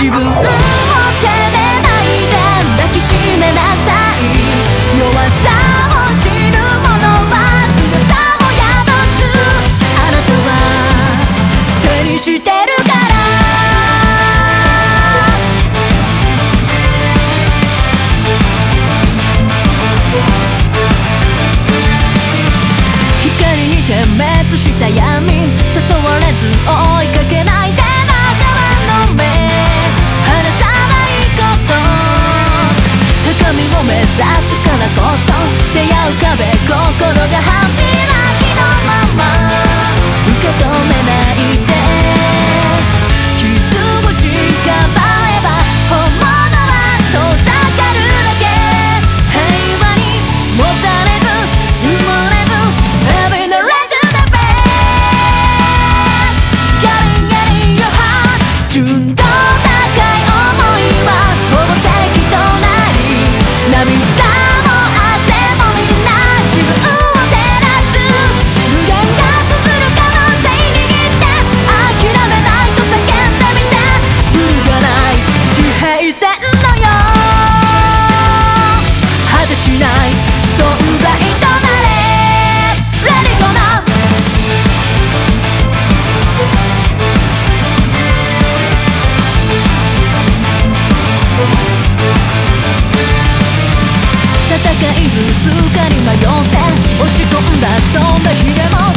自分目指すからこそ出会う壁心がハッピー戦いぶつかり迷って落ち込んだそんな日でも